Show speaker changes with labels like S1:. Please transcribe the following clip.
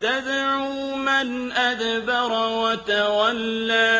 S1: تَدْعُو مَنْ أَدْبَرَ وَتَوَلَّىٰ